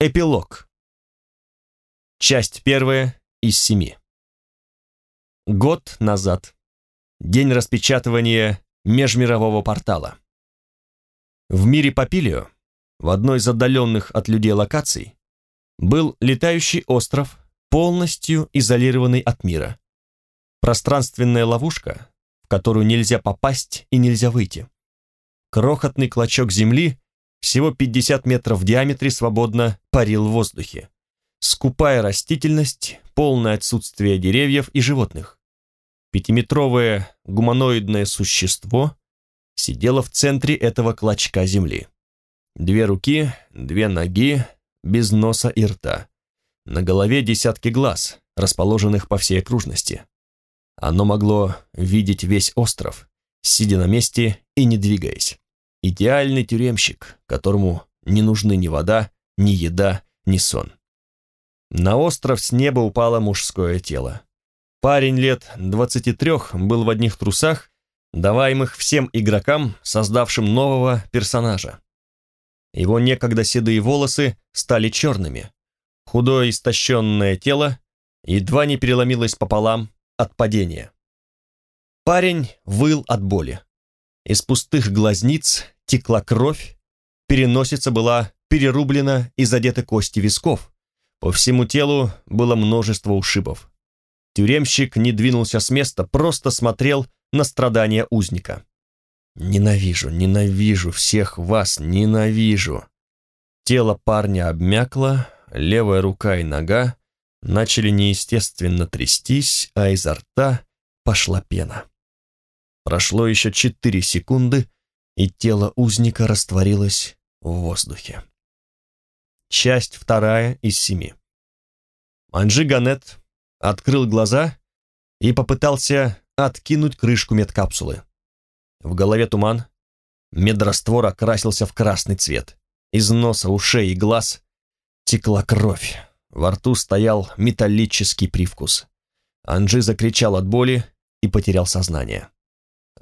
Эпилог. Часть первая из семи. Год назад. День распечатывания межмирового портала. В мире Папилио, в одной из отдаленных от людей локаций, был летающий остров, полностью изолированный от мира. Пространственная ловушка, в которую нельзя попасть и нельзя выйти. Крохотный клочок земли, всего 50 метров в диаметре, свободно парил в воздухе. Скупая растительность, полное отсутствие деревьев и животных. Пятиметровое гуманоидное существо сидело в центре этого клочка земли. Две руки, две ноги, без носа и рта. На голове десятки глаз, расположенных по всей окружности. Оно могло видеть весь остров, сидя на месте и не двигаясь. Идеальный тюремщик, которому не нужны ни вода, ни еда, ни сон. На остров с неба упало мужское тело. Парень лет 23 был в одних трусах, даваемых всем игрокам, создавшим нового персонажа. Его некогда седые волосы стали черными. Худое истощенное тело едва не переломилось пополам от падения. Парень выл от боли. Из пустых глазниц текла кровь, переносица была перерублена и задеты кости висков. По всему телу было множество ушибов. Тюремщик не двинулся с места, просто смотрел на страдания узника. «Ненавижу, ненавижу всех вас, ненавижу!» Тело парня обмякло, левая рука и нога начали неестественно трястись, а изо рта пошла пена. Прошло еще четыре секунды, и тело узника растворилось в воздухе. Часть вторая из семи. Анжи Ганет открыл глаза и попытался откинуть крышку медкапсулы. В голове туман, медраствор окрасился в красный цвет. Из носа, ушей и глаз текла кровь. Во рту стоял металлический привкус. Анжи закричал от боли и потерял сознание.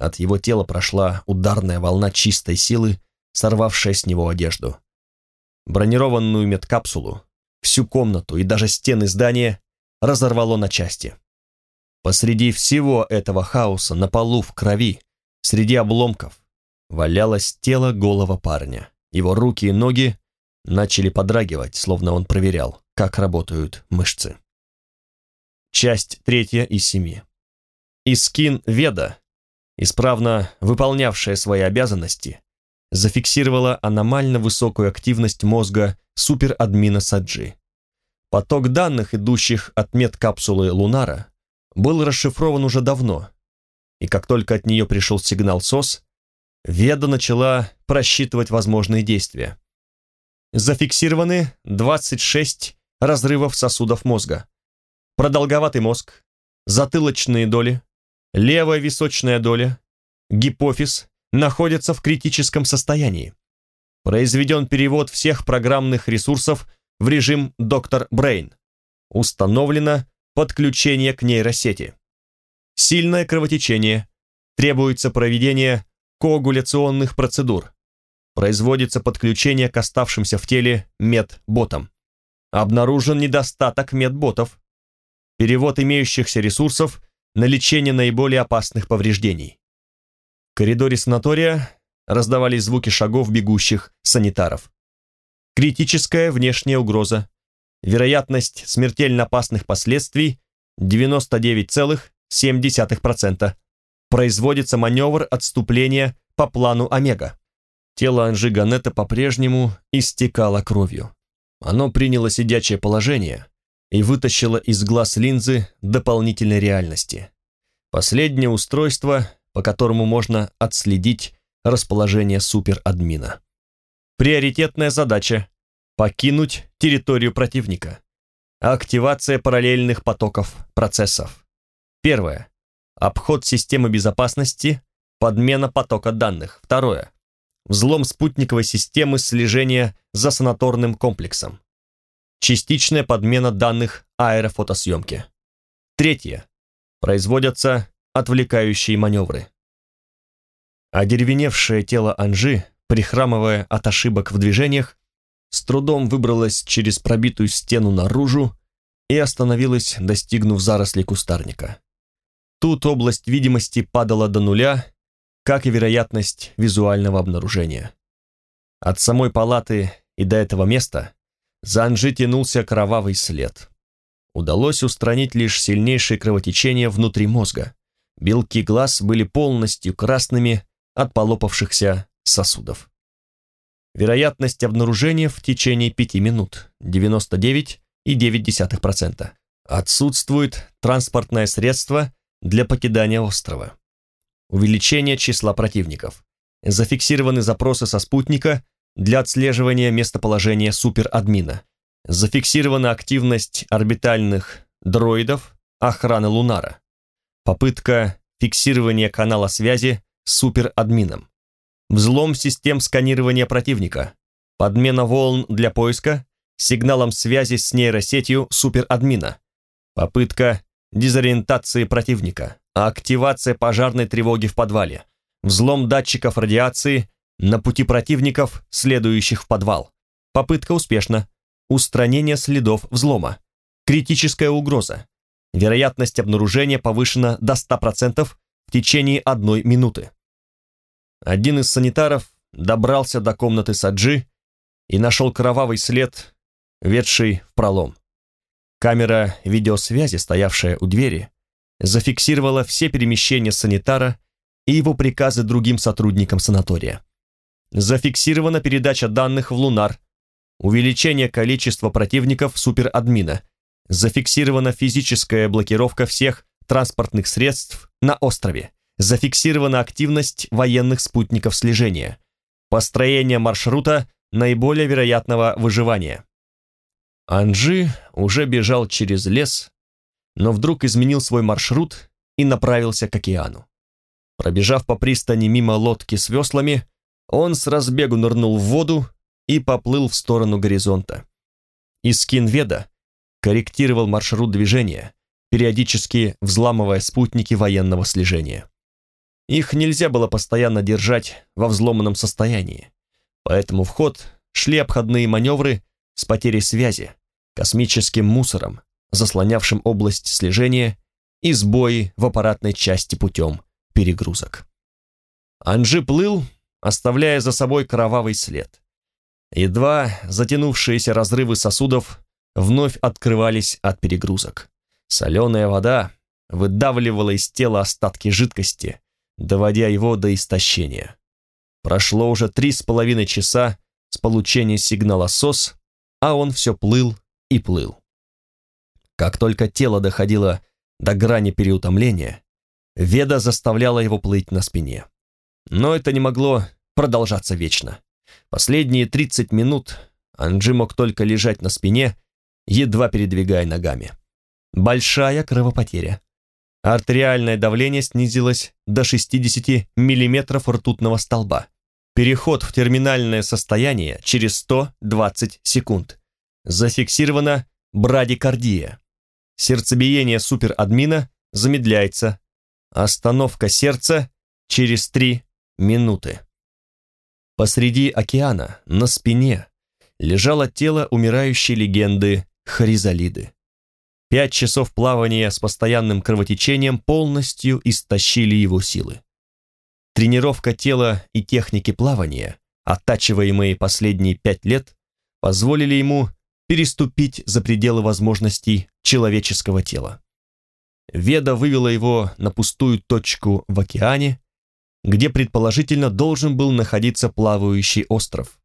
От его тела прошла ударная волна чистой силы, сорвавшая с него одежду. Бронированную медкапсулу, всю комнату и даже стены здания разорвало на части. Посреди всего этого хаоса, на полу в крови, среди обломков, валялось тело голого парня. Его руки и ноги начали подрагивать, словно он проверял, как работают мышцы. Часть третья из семи. Искин Веда исправно выполнявшая свои обязанности, зафиксировала аномально высокую активность мозга суперадмина Саджи. Поток данных, идущих от медкапсулы Лунара, был расшифрован уже давно, и как только от нее пришел сигнал СОС, Веда начала просчитывать возможные действия. Зафиксированы 26 разрывов сосудов мозга. Продолговатый мозг, затылочные доли, Левая височная доля, гипофиз, находятся в критическом состоянии. Произведен перевод всех программных ресурсов в режим «Доктор Брейн». Установлено подключение к нейросети. Сильное кровотечение. Требуется проведение коагуляционных процедур. Производится подключение к оставшимся в теле медботам. Обнаружен недостаток медботов. Перевод имеющихся ресурсов на лечение наиболее опасных повреждений. В коридоре санатория раздавались звуки шагов бегущих санитаров. Критическая внешняя угроза. Вероятность смертельно опасных последствий 99,7%. Производится маневр отступления по плану Омега. Тело Анжи Ганета по-прежнему истекало кровью. Оно приняло сидячее положение, и вытащила из глаз линзы дополнительной реальности. Последнее устройство, по которому можно отследить расположение суперадмина. Приоритетная задача – покинуть территорию противника. Активация параллельных потоков процессов. Первое. Обход системы безопасности, подмена потока данных. Второе. Взлом спутниковой системы слежения за санаторным комплексом частичная подмена данных аэрофотосъемки. Третье. Производятся отвлекающие маневры. Одеревеневшее тело Анжи, прихрамывая от ошибок в движениях, с трудом выбралась через пробитую стену наружу и остановилась, достигнув зарослей кустарника. Тут область видимости падала до нуля, как и вероятность визуального обнаружения. От самой палаты и до этого места за Анжи тянулся кровавый след. Удалось устранить лишь сильнейшее кровотечение внутри мозга. Белки глаз были полностью красными от полопавшихся сосудов. Вероятность обнаружения в течение 5 минут 99,9%. Отсутствует транспортное средство для покидания острова. Увеличение числа противников. Зафиксированы запросы со спутника для отслеживания местоположения суперадмина. Зафиксирована активность орбитальных дроидов охраны Лунара. Попытка фиксирования канала связи с суперадмином. Взлом систем сканирования противника. Подмена волн для поиска сигналом связи с нейросетью суперадмина. Попытка дезориентации противника. Активация пожарной тревоги в подвале. Взлом датчиков радиации на пути противников, следующих в подвал. Попытка успешна. Устранение следов взлома. Критическая угроза. Вероятность обнаружения повышена до 100% в течение одной минуты. Один из санитаров добрался до комнаты Саджи и нашел кровавый след, ведший в пролом. Камера видеосвязи, стоявшая у двери, зафиксировала все перемещения санитара и его приказы другим сотрудникам санатория. Зафиксирована передача данных в Лунар, увеличение количества противников суперадмина, зафиксирована физическая блокировка всех транспортных средств на острове, зафиксирована активность военных спутников слежения, построение маршрута наиболее вероятного выживания. Анжи уже бежал через лес, но вдруг изменил свой маршрут и направился к океану. Пробежав по пристани мимо лодки с веслами, он с разбегу нырнул в воду и поплыл в сторону горизонта. Искин Веда корректировал маршрут движения, периодически взламывая спутники военного слежения. Их нельзя было постоянно держать во взломанном состоянии, поэтому в ход шли обходные маневры с потерей связи, космическим мусором, заслонявшим область слежения и сбои в аппаратной части путем перегрузок. Анжи плыл, оставляя за собой кровавый след. Едва затянувшиеся разрывы сосудов вновь открывались от перегрузок. Соленая вода выдавливала из тела остатки жидкости, доводя его до истощения. Прошло уже три с половиной часа с получения сигнала СОС, а он все плыл и плыл. Как только тело доходило до грани переутомления, Веда заставляла его плыть на спине. Но это не могло продолжаться вечно. Последние 30 минут Анджи мог только лежать на спине, едва передвигая ногами. Большая кровопотеря. Артериальное давление снизилось до 60 мм ртутного столба. Переход в терминальное состояние через 120 секунд. Зафиксирована брадикардия. Сердцебиение суперадмина замедляется. Остановка сердца через 3 минуты. Посреди океана, на спине, лежало тело умирающей легенды Харизалиды. Пять часов плавания с постоянным кровотечением полностью истощили его силы. Тренировка тела и техники плавания, оттачиваемые последние пять лет, позволили ему переступить за пределы возможностей человеческого тела. Веда вывела его на пустую точку в океане, где предположительно должен был находиться плавающий остров.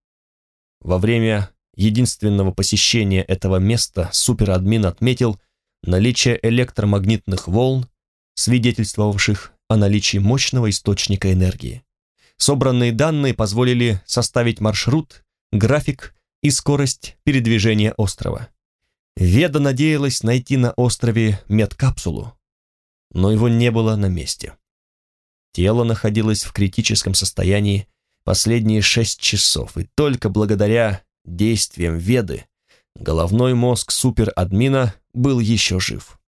Во время единственного посещения этого места суперадмин отметил наличие электромагнитных волн, свидетельствовавших о наличии мощного источника энергии. Собранные данные позволили составить маршрут, график и скорость передвижения острова. Веда надеялась найти на острове медкапсулу, но его не было на месте. Тело находилось в критическом состоянии последние шесть часов, и только благодаря действиям Веды головной мозг суперадмина был еще жив.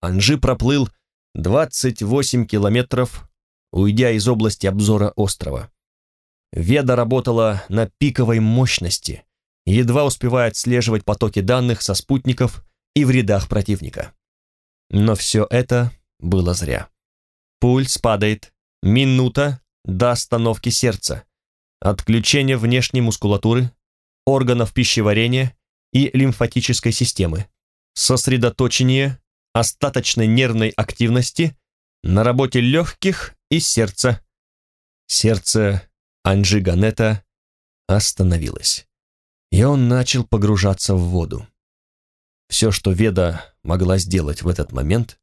Анжи проплыл 28 километров, уйдя из области обзора острова. Веда работала на пиковой мощности, едва успевая отслеживать потоки данных со спутников и в рядах противника. Но все это было зря. Пульс падает, минута до остановки сердца, отключение внешней мускулатуры, органов пищеварения и лимфатической системы, сосредоточение остаточной нервной активности на работе легких и сердца. Сердце Анжи Ганета остановилось, и он начал погружаться в воду. Все, что Веда могла сделать в этот момент,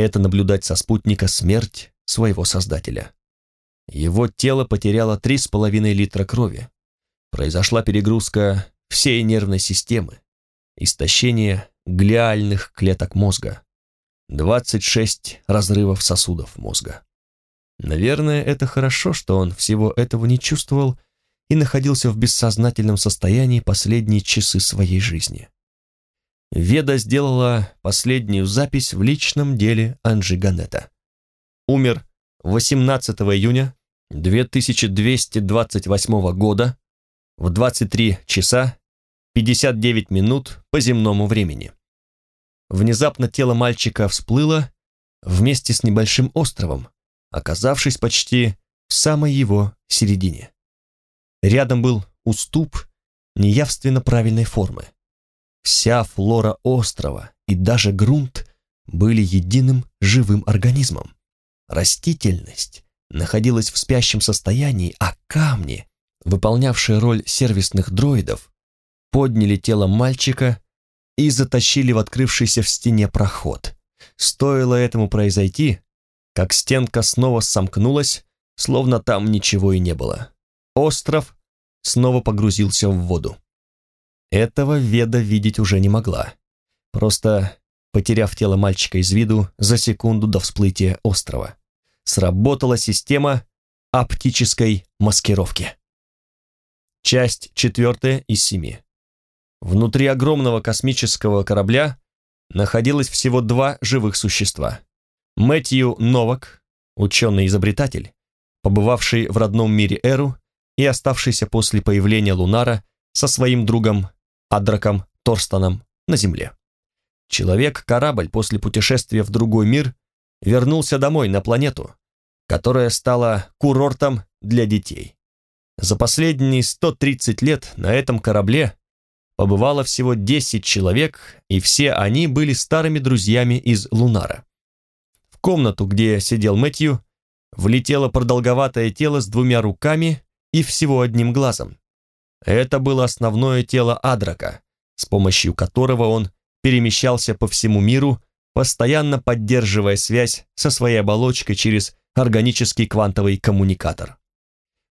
это наблюдать со спутника смерть своего создателя. Его тело потеряло 3,5 литра крови. Произошла перегрузка всей нервной системы, истощение глиальных клеток мозга, 26 разрывов сосудов мозга. Наверное, это хорошо, что он всего этого не чувствовал и находился в бессознательном состоянии последние часы своей жизни. Веда сделала последнюю запись в личном деле Анджи Ганета. Умер 18 июня 2228 года в 23 часа 59 минут по земному времени. Внезапно тело мальчика всплыло вместе с небольшим островом, оказавшись почти в самой его середине. Рядом был уступ неявственно правильной формы. Вся флора острова и даже грунт были единым живым организмом. Растительность находилась в спящем состоянии, а камни, выполнявшие роль сервисных дроидов, подняли тело мальчика и затащили в открывшийся в стене проход. Стоило этому произойти, как стенка снова сомкнулась, словно там ничего и не было. Остров снова погрузился в воду. Этого Веда видеть уже не могла. Просто потеряв тело мальчика из виду за секунду до всплытия острова сработала система оптической маскировки. Часть четвертая из семи. Внутри огромного космического корабля находилось всего два живых существа. Мэтью Новак, ученый-изобретатель, побывавший в родном мире Эру и оставшийся после появления Лунара со своим другом Адраком Торстоном на Земле. Человек-корабль после путешествия в другой мир вернулся домой на планету, которая стала курортом для детей. За последние 130 лет на этом корабле побывало всего 10 человек, и все они были старыми друзьями из Лунара. В комнату, где сидел Мэтью, влетело продолговатое тело с двумя руками и всего одним глазом. Это было основное тело Адрака, с помощью которого он перемещался по всему миру, постоянно поддерживая связь со своей оболочкой через органический квантовый коммуникатор.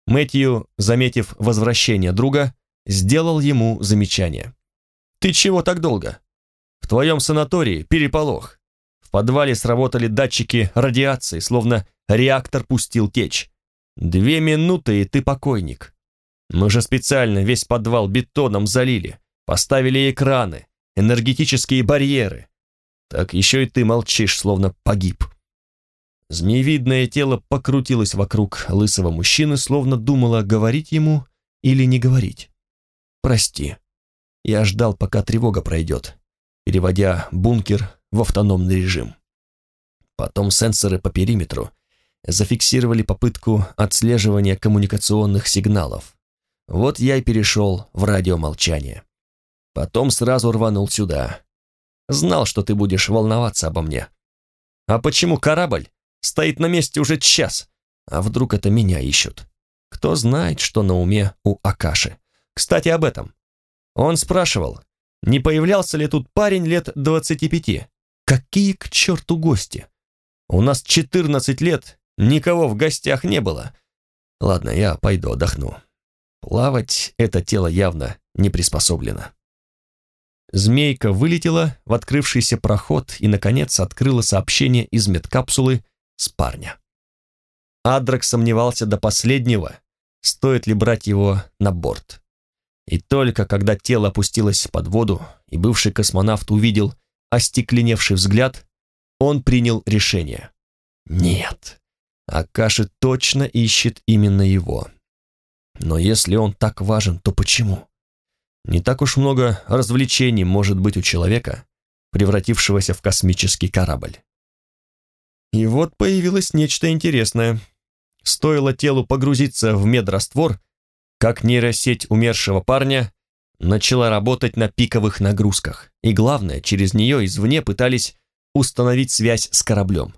Мэтью, заметив возвращение друга, сделал ему замечание. «Ты чего так долго? В твоем санатории переполох. В подвале сработали датчики радиации, словно реактор пустил течь. Две минуты, и ты покойник. Мы же специально весь подвал бетоном залили, поставили экраны, энергетические барьеры. Так еще и ты молчишь, словно погиб». Змеевидное тело покрутилось вокруг лысого мужчины, словно думало, говорить ему или не говорить. «Прости, я ждал, пока тревога пройдет, переводя бункер в автономный режим. Потом сенсоры по периметру зафиксировали попытку отслеживания коммуникационных сигналов. Вот я и перешел в радиомолчание. Потом сразу рванул сюда. Знал, что ты будешь волноваться обо мне. А почему корабль Стоит на месте уже час. А вдруг это меня ищут? Кто знает, что на уме у Акаши. Кстати, об этом. Он спрашивал, не появлялся ли тут парень лет 25. Какие к черту гости? У нас 14 лет, никого в гостях не было. Ладно, я пойду отдохну. Плавать это тело явно не приспособлено. Змейка вылетела в открывшийся проход и, наконец, открыла сообщение из медкапсулы с парня. Адрак сомневался до последнего, стоит ли брать его на борт. И только когда тело опустилось под воду, и бывший космонавт увидел остекленевший взгляд, он принял решение. Нет, Акаши точно ищет именно его. Но если он так важен, то почему? Не так уж много развлечений может быть у человека, превратившегося в космический корабль. И вот появилось нечто интересное. Стоило телу погрузиться в медраствор, как нейросеть умершего парня начала работать на пиковых нагрузках, и главное, через нее извне пытались установить связь с кораблем.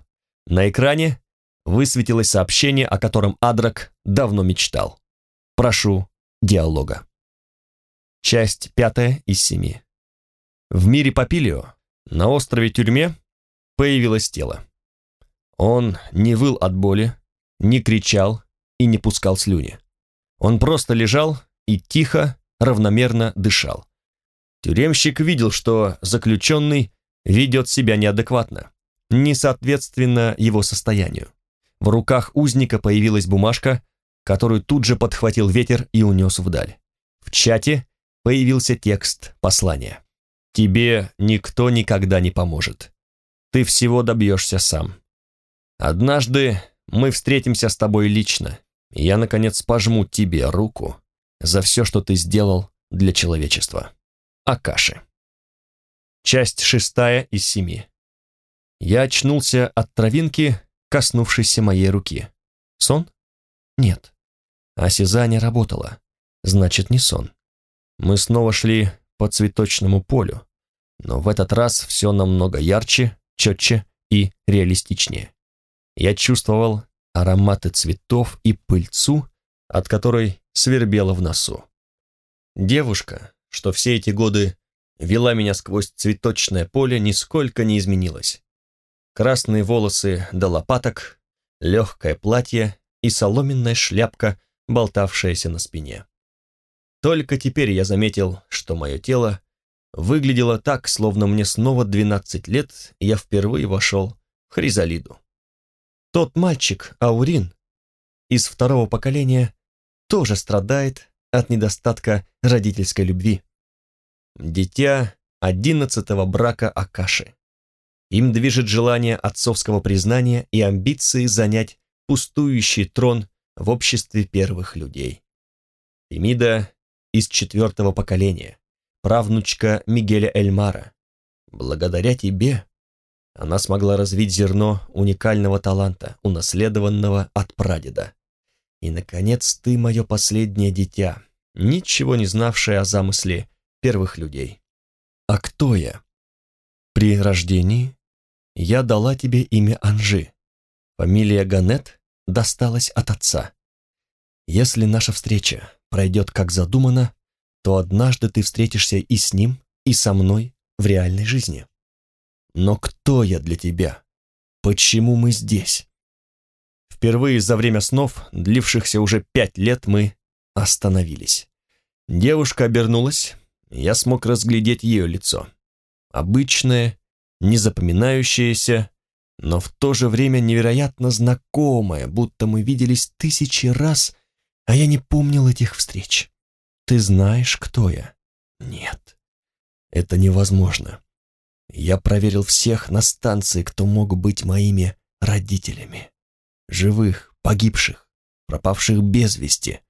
На экране высветилось сообщение, о котором Адрак давно мечтал. Прошу диалога. Часть пятая из семи. В мире Папилио, на острове-тюрьме, появилось тело. Он не выл от боли, не кричал и не пускал слюни. Он просто лежал и тихо, равномерно дышал. Тюремщик видел, что заключенный ведет себя неадекватно, не соответственно его состоянию. В руках узника появилась бумажка, которую тут же подхватил ветер и унес вдаль. В чате появился текст послания. «Тебе никто никогда не поможет. Ты всего добьешься сам. Однажды мы встретимся с тобой лично, и я, наконец, пожму тебе руку за все, что ты сделал для человечества. Акаши. Часть шестая из семи. Я очнулся от травинки, коснувшейся моей руки. Сон? Нет. Осязание работало. Значит, не сон. Мы снова шли по цветочному полю, но в этот раз все намного ярче, четче и реалистичнее. Я чувствовал ароматы цветов и пыльцу, от которой свербело в носу. Девушка, что все эти годы вела меня сквозь цветочное поле, нисколько не изменилась. Красные волосы до лопаток, легкое платье и соломенная шляпка, болтавшаяся на спине. Только теперь я заметил, что мое тело выглядело так, словно мне снова 12 лет, и я впервые вошел в хризалиду. Тот мальчик, Аурин, из второго поколения, тоже страдает от недостатка родительской любви. Дитя одиннадцатого брака Акаши. Им движет желание отцовского признания и амбиции занять пустующий трон в обществе первых людей. Фемида из четвертого поколения, правнучка Мигеля Эльмара. Благодаря тебе она смогла развить зерно уникального таланта, унаследованного от прадеда. И, наконец, ты мое последнее дитя, ничего не знавшее о замысле первых людей. А кто я? При рождении я дала тебе имя Анжи. Фамилия Ганет досталась от отца. Если наша встреча пройдет как задумано, то однажды ты встретишься и с ним, и со мной в реальной жизни. Но кто я для тебя? Почему мы здесь? Впервые за время снов, длившихся уже пять лет, мы остановились. Девушка обернулась, я смог разглядеть ее лицо. Обычное, незапоминающееся, но в то же время невероятно знакомое, будто мы виделись тысячи раз, а я не помнил этих встреч. Ты знаешь, кто я? Нет, это невозможно. Я проверил всех на станции, кто мог быть моими родителями. Живых, погибших, пропавших без вести.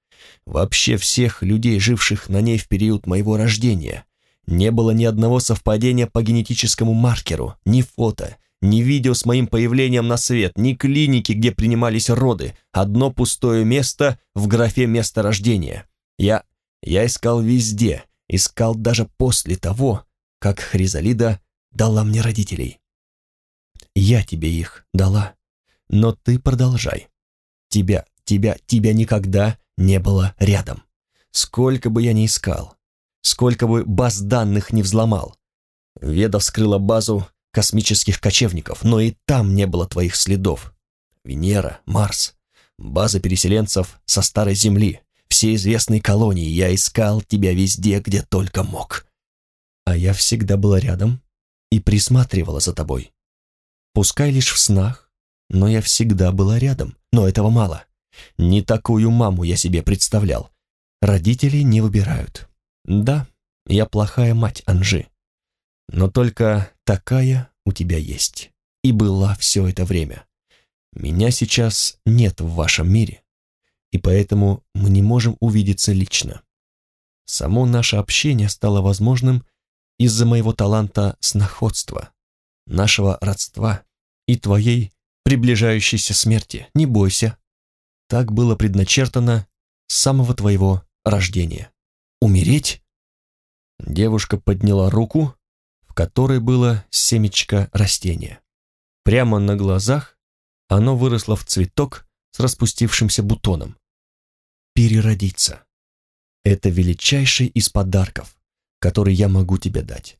Вообще всех людей, живших на ней в период моего рождения. Не было ни одного совпадения по генетическому маркеру, ни фото, ни видео с моим появлением на свет, ни клиники, где принимались роды. Одно пустое место в графе место рождения. Я... я искал везде, искал даже после того, как Хризалида дала мне родителей. Я тебе их дала, но ты продолжай. Тебя, тебя, тебя никогда не было рядом. Сколько бы я ни искал, сколько бы баз данных не взломал. Веда вскрыла базу космических кочевников, но и там не было твоих следов. Венера, Марс, база переселенцев со Старой Земли, все известные колонии, я искал тебя везде, где только мог. А я всегда была рядом и присматривала за тобой. Пускай лишь в снах, но я всегда была рядом, но этого мало. Не такую маму я себе представлял. Родители не выбирают. Да, я плохая мать Анжи, но только такая у тебя есть. И была все это время. Меня сейчас нет в вашем мире, и поэтому мы не можем увидеться лично. Само наше общение стало возможным из-за моего таланта сноходства, нашего родства и твоей приближающейся смерти. Не бойся. Так было предначертано с самого твоего рождения. Умереть? Девушка подняла руку, в которой было семечко растения. Прямо на глазах оно выросло в цветок с распустившимся бутоном. Переродиться. Это величайший из подарков, который я могу тебе дать.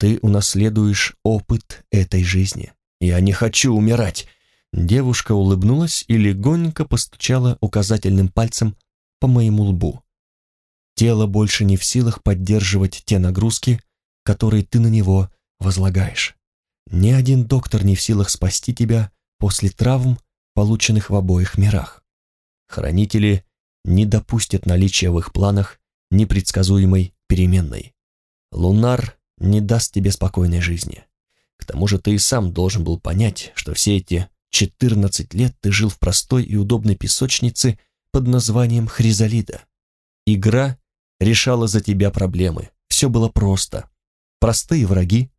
Ты унаследуешь опыт этой жизни. Я не хочу умирать. Девушка улыбнулась и легонько постучала указательным пальцем по моему лбу. Тело больше не в силах поддерживать те нагрузки, которые ты на него возлагаешь. Ни один доктор не в силах спасти тебя после травм, полученных в обоих мирах. Хранители не допустят наличия в их планах непредсказуемой переменной. Лунар не даст тебе спокойной жизни. К тому же ты и сам должен был понять, что все эти 14 лет ты жил в простой и удобной песочнице под названием Хризалида. Игра решала за тебя проблемы. Все было просто. Простые враги,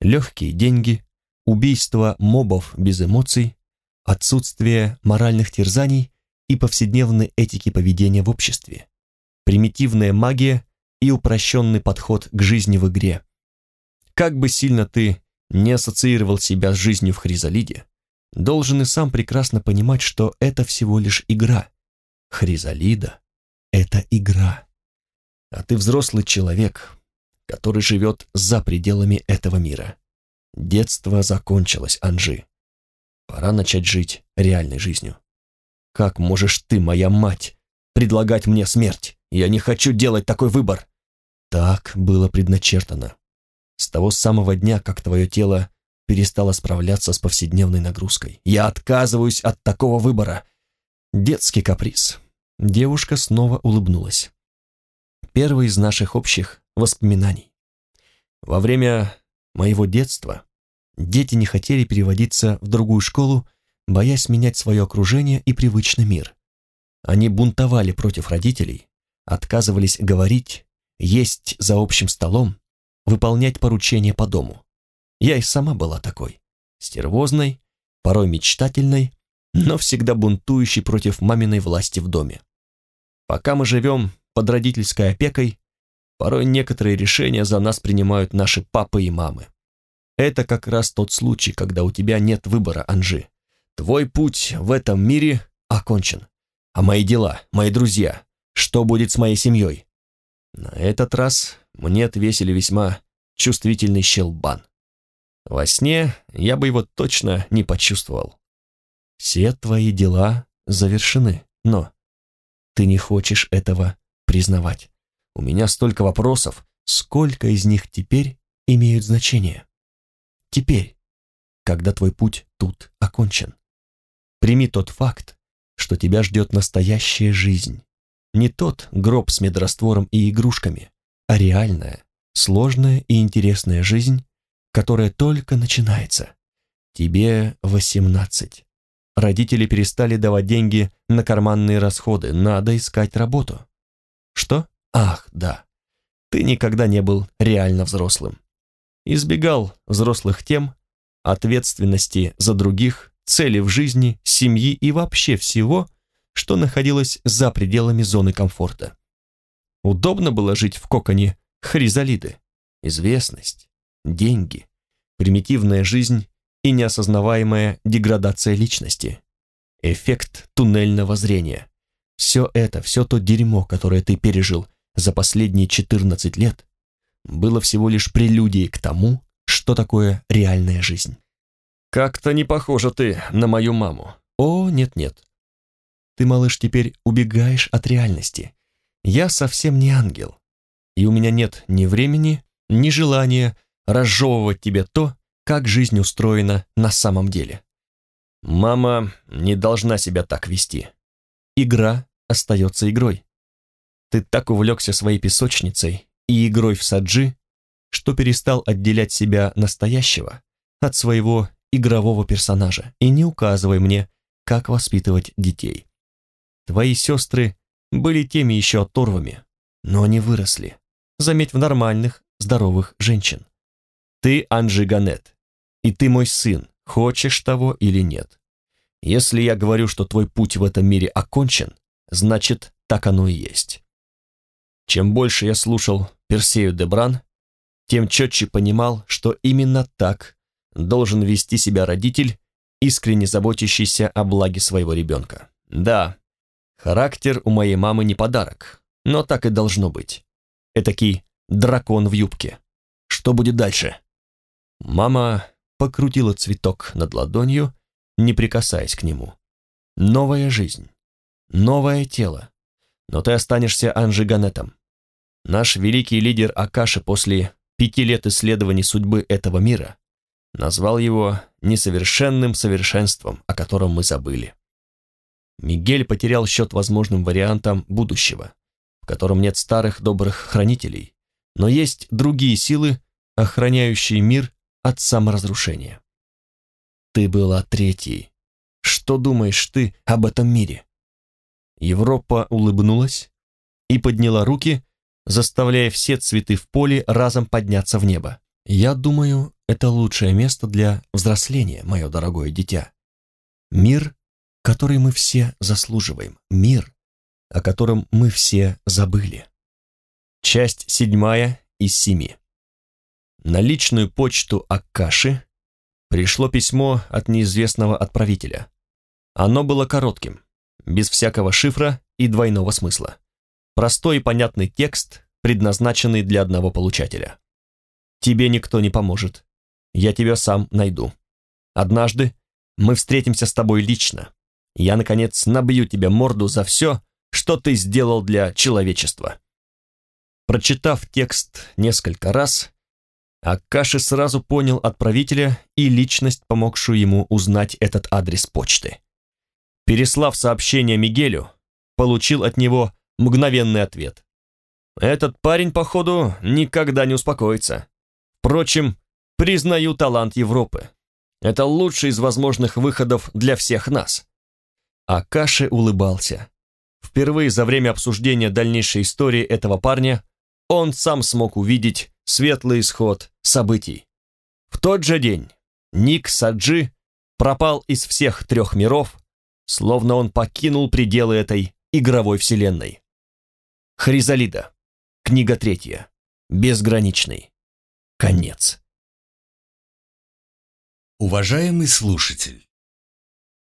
легкие деньги, убийство мобов без эмоций, отсутствие моральных терзаний и повседневной этики поведения в обществе, примитивная магия и упрощенный подход к жизни в игре. Как бы сильно ты не ассоциировал себя с жизнью в Хризалиде, должен и сам прекрасно понимать, что это всего лишь игра. Хризалида — это игра. А ты взрослый человек, который живет за пределами этого мира. Детство закончилось, Анжи. Пора начать жить реальной жизнью. Как можешь ты, моя мать, предлагать мне смерть? Я не хочу делать такой выбор. Так было предначертано. С того самого дня, как твое тело перестало справляться с повседневной нагрузкой. Я отказываюсь от такого выбора. Детский каприз. Девушка снова улыбнулась. Первый из наших общих воспоминаний. Во время моего детства дети не хотели переводиться в другую школу боясь менять свое окружение и привычный мир. Они бунтовали против родителей, отказывались говорить, есть за общим столом, выполнять поручения по дому. Я и сама была такой, стервозной, порой мечтательной, но всегда бунтующей против маминой власти в доме. Пока мы живем под родительской опекой, порой некоторые решения за нас принимают наши папы и мамы. Это как раз тот случай, когда у тебя нет выбора, Анжи. Твой путь в этом мире окончен. А мои дела, мои друзья, что будет с моей семьей? На этот раз мне отвесили весьма чувствительный щелбан. Во сне я бы его точно не почувствовал. Все твои дела завершены, но ты не хочешь этого признавать. У меня столько вопросов, сколько из них теперь имеют значение? Теперь, когда твой путь тут окончен. Прими тот факт, что тебя ждет настоящая жизнь. Не тот гроб с медраствором и игрушками, а реальная, сложная и интересная жизнь, которая только начинается. Тебе восемнадцать. Родители перестали давать деньги на карманные расходы, надо искать работу. Что? Ах, да. Ты никогда не был реально взрослым. Избегал взрослых тем, ответственности за других цели в жизни, семьи и вообще всего, что находилось за пределами зоны комфорта. Удобно было жить в коконе хризалиды. Известность, деньги, примитивная жизнь и неосознаваемая деградация личности. Эффект туннельного зрения. Все это, все то дерьмо, которое ты пережил за последние 14 лет, было всего лишь прелюдией к тому, что такое реальная жизнь. «Как-то не похожа ты на мою маму». «О, нет-нет. Ты, малыш, теперь убегаешь от реальности. Я совсем не ангел, и у меня нет ни времени, ни желания разжевывать тебе то, как жизнь устроена на самом деле. Мама не должна себя так вести. Игра остается игрой. Ты так увлекся своей песочницей и игрой в саджи, что перестал отделять себя настоящего от своего игрового персонажа и не указывай мне, как воспитывать детей. Твои сестры были теми еще оторвами, но они выросли. Заметь, в нормальных, здоровых женщин. Ты Анжи Ганет, и ты мой сын, хочешь того или нет. Если я говорю, что твой путь в этом мире окончен, значит, так оно и есть. Чем больше я слушал Персею Дебран, тем четче понимал, что именно так должен вести себя родитель, искренне заботящийся о благе своего ребенка. Да, характер у моей мамы не подарок, но так и должно быть. Этакий дракон в юбке. Что будет дальше? Мама покрутила цветок над ладонью, не прикасаясь к нему. Новая жизнь, новое тело. Но ты останешься Анжиганетом. Наш великий лидер Акаши после пяти лет исследований судьбы этого мира назвал его несовершенным совершенством, о котором мы забыли. Мигель потерял счет возможным вариантам будущего, в котором нет старых добрых хранителей, но есть другие силы, охраняющие мир от саморазрушения. Ты была третьей. Что думаешь ты об этом мире? Европа улыбнулась и подняла руки, заставляя все цветы в поле разом подняться в небо. Я думаю, это лучшее место для взросления, мое дорогое дитя. Мир, который мы все заслуживаем. Мир, о котором мы все забыли. Часть седьмая из семи. На личную почту Акаши пришло письмо от неизвестного отправителя. Оно было коротким, без всякого шифра и двойного смысла. Простой и понятный текст, предназначенный для одного получателя. Тебе никто не поможет. Я тебя сам найду. Однажды мы встретимся с тобой лично. Я, наконец, набью тебе морду за все, что ты сделал для человечества. Прочитав текст несколько раз, Акаши сразу понял отправителя и личность, помогшую ему узнать этот адрес почты. Переслав сообщение Мигелю, получил от него мгновенный ответ. Этот парень, походу, никогда не успокоится. Впрочем, признаю талант Европы. Это лучший из возможных выходов для всех нас. Акаши улыбался. Впервые за время обсуждения дальнейшей истории этого парня он сам смог увидеть светлый исход событий. В тот же день Ник Саджи пропал из всех трех миров, словно он покинул пределы этой игровой вселенной. Хризалида. Книга третья. Безграничный. Конец. Уважаемый слушатель,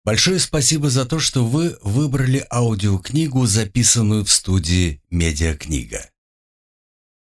большое спасибо за то, что вы выбрали аудиокнигу, записанную в студии «Медиакнига».